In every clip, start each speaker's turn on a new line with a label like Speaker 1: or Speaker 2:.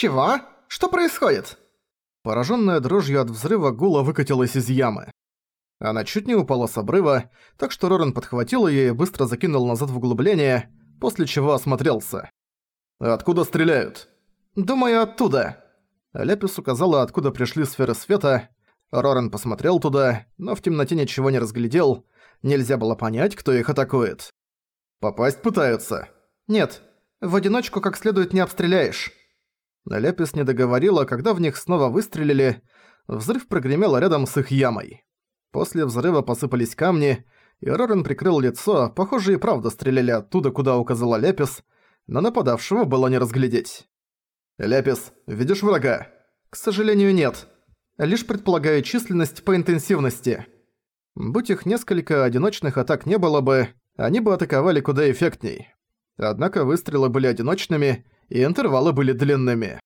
Speaker 1: «Чего? Что происходит?»
Speaker 2: Пораженная дрожью от взрыва Гула выкатилась из ямы. Она чуть не упала с обрыва, так что Роран подхватил её и быстро закинул назад в углубление, после чего осмотрелся. «Откуда стреляют?»
Speaker 1: «Думаю, оттуда».
Speaker 2: Лепис указала, откуда пришли сферы света. Роран посмотрел туда, но в темноте ничего не разглядел. Нельзя было понять, кто их атакует. «Попасть пытаются?»
Speaker 1: «Нет, в одиночку как следует не обстреляешь».
Speaker 2: Лепис не договорила, когда в них снова выстрелили. Взрыв прогремел рядом с их ямой. После взрыва посыпались камни, и Рорен прикрыл лицо, похоже и правда стреляли оттуда, куда указала Лепис, но нападавшего было не разглядеть. «Лепис, видишь врага?»
Speaker 1: «К сожалению, нет. Лишь предполагаю численность по интенсивности».
Speaker 2: Будь их несколько одиночных атак не было бы, они бы атаковали куда эффектней. Однако выстрелы были одиночными, и интервалы были длинными.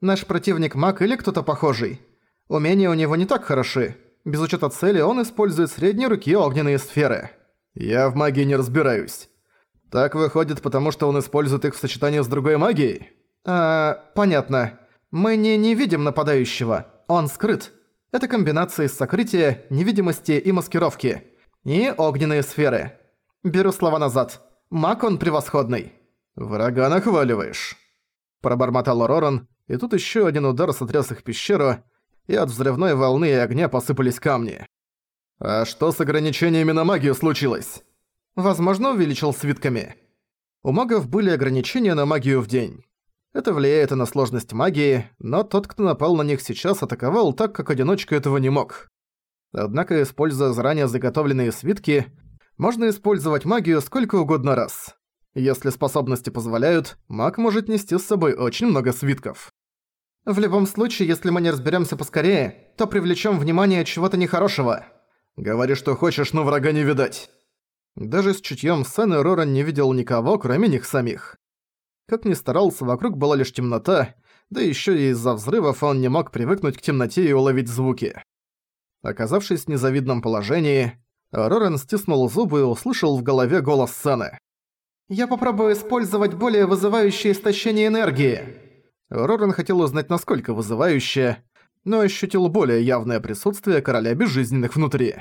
Speaker 1: «Наш противник маг или кто-то похожий. Умения у него не так хороши. Без учета цели он использует средней руки огненные сферы».
Speaker 2: «Я в магии не разбираюсь. Так выходит, потому что он использует их в сочетании с другой магией?»
Speaker 1: «А, понятно. Мы не, не видим нападающего. Он скрыт. Это комбинация из сокрытия, невидимости и маскировки. И огненные сферы. Беру слова назад. Маг он превосходный».
Speaker 2: «Врага нахваливаешь», – пробормотал Роран, и тут еще один удар сотряс их пещеру, и от взрывной волны и огня посыпались камни. «А что с ограничениями на магию случилось?»
Speaker 1: «Возможно, увеличил свитками».
Speaker 2: У магов были ограничения на магию в день. Это влияет и на сложность магии, но тот, кто напал на них сейчас, атаковал так, как одиночка этого не мог. Однако, используя заранее заготовленные свитки, можно использовать магию сколько угодно раз. Если способности позволяют, маг может нести с собой очень много свитков.
Speaker 1: В любом случае, если мы не разберемся поскорее, то привлечем внимание чего-то нехорошего.
Speaker 2: Говори, что хочешь, но врага не видать. Даже с чутьем сцены Роран не видел никого, кроме них самих. Как ни старался, вокруг была лишь темнота, да еще и из-за взрывов он не мог привыкнуть к темноте и уловить звуки. Оказавшись в незавидном положении, Роран стиснул зубы и услышал в голове голос сцены.
Speaker 1: «Я попробую использовать более вызывающее истощение энергии».
Speaker 2: Роран хотел узнать, насколько вызывающее, но ощутил более явное присутствие короля безжизненных внутри.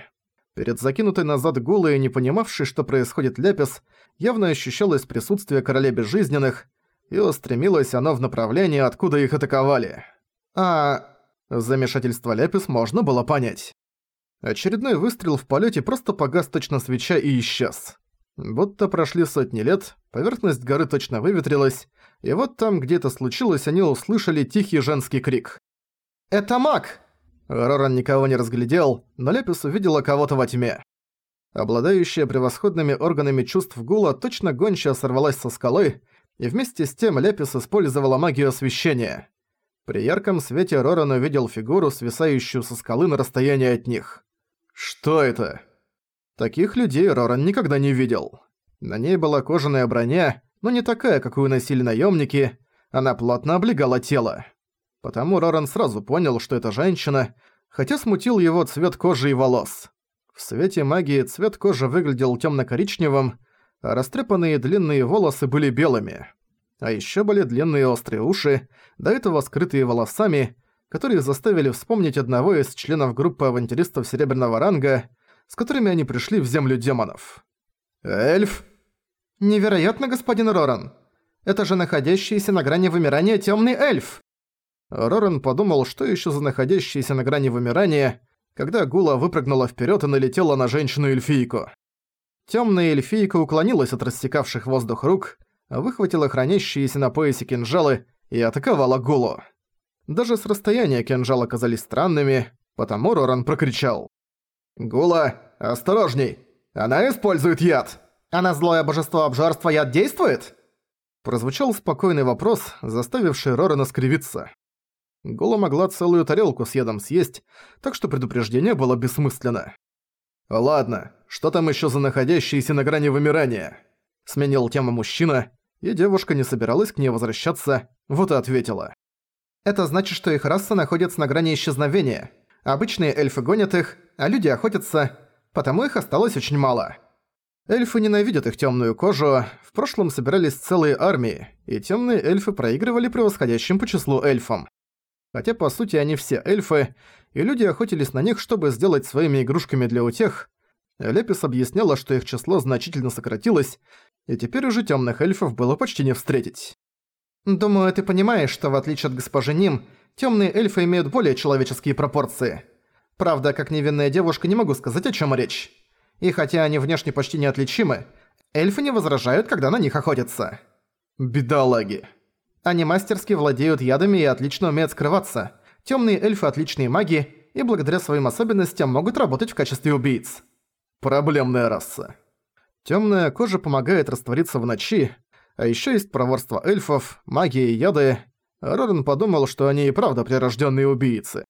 Speaker 2: Перед закинутой назад гулой и не понимавшей, что происходит Ляпис, явно ощущалось присутствие короля безжизненных, и устремилось оно в направлении, откуда их атаковали. А... Замешательство Ляпис можно было понять. Очередной выстрел в полете просто погас точно свеча и исчез. Будто прошли сотни лет, поверхность горы точно выветрилась, и вот там, где это случилось, они услышали тихий женский крик.
Speaker 1: «Это маг!»
Speaker 2: Роран никого не разглядел, но Лепис увидела кого-то во тьме. Обладающая превосходными органами чувств Гула точно гончая сорвалась со скалы, и вместе с тем Лепис использовала магию освещения. При ярком свете Роран увидел фигуру, свисающую со скалы на расстоянии от них. «Что это?» Таких людей Роран никогда не видел. На ней была кожаная броня, но не такая, какую носили наемники. Она плотно облегала тело. Потому Роран сразу понял, что это женщина, хотя смутил его цвет кожи и волос. В свете магии цвет кожи выглядел темно-коричневым, а растрепанные длинные волосы были белыми. А еще были длинные острые уши, до этого скрытые волосами, которые заставили вспомнить одного из членов группы авантюристов серебряного ранга, с которыми они пришли в землю демонов. «Эльф?»
Speaker 1: «Невероятно, господин Роран! Это же находящийся на грани вымирания темный эльф!»
Speaker 2: Роран подумал, что еще за находящийся на грани вымирания, когда Гула выпрыгнула вперед и налетела на женщину-эльфийку. Темная эльфийка уклонилась от рассекавших воздух рук, выхватила хранящиеся на поясе кинжалы и атаковала Гулу. Даже с расстояния кинжалы казались странными, потому Роран прокричал. «Гула, осторожней! Она использует яд!»
Speaker 1: «Она злое божество обжорства яд действует?»
Speaker 2: Прозвучал спокойный вопрос, заставивший Рорана скривиться. Гула могла целую тарелку с ядом съесть, так что предупреждение было бессмысленно. «Ладно, что там еще за находящиеся на грани вымирания?» Сменил тему мужчина, и девушка не собиралась к ней возвращаться, вот и ответила.
Speaker 1: «Это значит, что их раса находится на грани исчезновения. Обычные эльфы гонят их, а люди охотятся, потому их осталось очень мало. Эльфы ненавидят их темную кожу, в прошлом собирались целые армии, и темные эльфы проигрывали превосходящим по числу эльфам. Хотя по сути они все эльфы, и люди охотились на них, чтобы сделать своими игрушками для утех. Лепис объясняла, что их число значительно сократилось, и теперь уже темных эльфов было почти не встретить. «Думаю, ты понимаешь, что в отличие от госпожи Ним, темные эльфы имеют более человеческие пропорции. Правда, как невинная девушка не могу сказать, о чем речь. И хотя они внешне почти неотличимы, эльфы не возражают, когда на них охотятся.
Speaker 2: Бедолаги.
Speaker 1: Они мастерски владеют ядами и отлично умеют скрываться. Темные эльфы отличные маги, и благодаря своим особенностям могут работать в качестве убийц.
Speaker 2: Проблемная раса. Темная кожа помогает раствориться в ночи, а еще есть проворство эльфов, магия и яды. Рорен подумал, что они и правда прирожденные убийцы.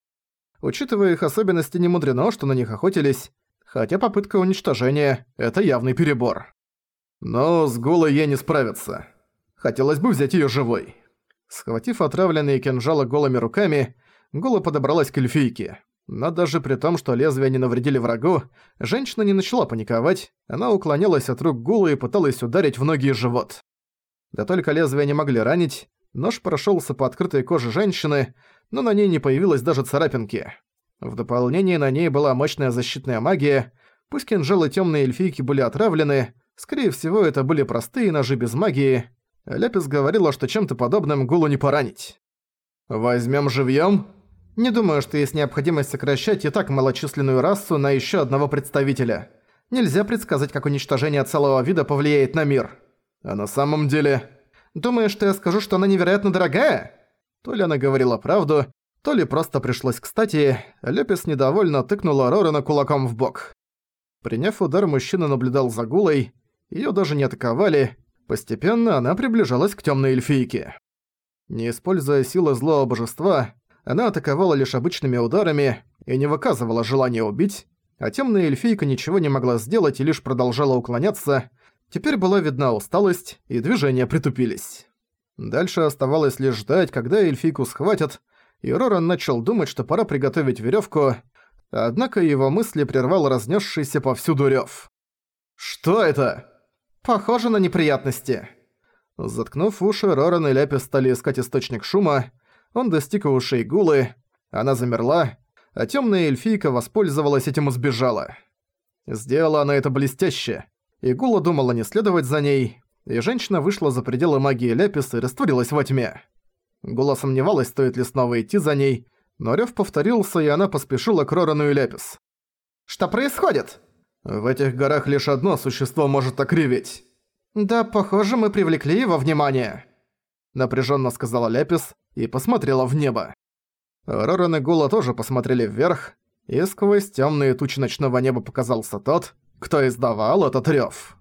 Speaker 2: Учитывая их особенности, не мудрено, что на них охотились, хотя попытка уничтожения – это явный перебор. Но с Гулой ей не справиться. Хотелось бы взять её живой. Схватив отравленные кинжалы голыми руками, Гула подобралась к эльфийке. Но даже при том, что лезвия не навредили врагу, женщина не начала паниковать, она уклонялась от рук Гулы и пыталась ударить в ноги и живот. Да только лезвия не могли ранить, нож прошёлся по открытой коже женщины, но на ней не появилось даже царапинки. В дополнение на ней была мощная защитная магия, пусть кинжалы темной эльфийки были отравлены, скорее всего это были простые ножи без магии. Ляпис говорила, что чем-то подобным Гулу не поранить. «Возьмем живьем? Не думаю, что есть необходимость сокращать и так малочисленную расу на еще одного представителя. Нельзя предсказать, как уничтожение целого вида повлияет на мир. А на самом деле... Думаешь, что я скажу, что она невероятно дорогая? То ли она говорила правду, то ли просто пришлось кстати, Лепис недовольно тыкнула Рорена кулаком в бок. Приняв удар, мужчина наблюдал за Гулой, её даже не атаковали, постепенно она приближалась к тёмной эльфийке. Не используя силы злого божества, она атаковала лишь обычными ударами и не выказывала желания убить, а тёмная эльфийка ничего не могла сделать и лишь продолжала уклоняться, теперь была видна усталость, и движения притупились. Дальше оставалось лишь ждать, когда эльфийку схватят, и Роран начал думать, что пора приготовить веревку, однако его мысли прервал разнесшийся повсюду рев. «Что это?» «Похоже на неприятности». Заткнув уши, Роран и Ляпис стали искать источник шума. Он достиг ушей Гулы, она замерла, а темная эльфийка воспользовалась этим и сбежала. Сделала она это блестяще, и Гула думала не следовать за ней, и женщина вышла за пределы магии Ляписа и растворилась во тьме. Гула сомневалась, стоит ли снова идти за ней, но рёв повторился, и она поспешила к Рорану и Ляпис. «Что происходит?» «В этих горах лишь одно существо может окриветь». «Да, похоже, мы привлекли его внимание», — напряженно сказала Ляпис и посмотрела в небо. Роран и Гула тоже посмотрели вверх, и сквозь темные тучи ночного неба показался тот, кто издавал этот рёв.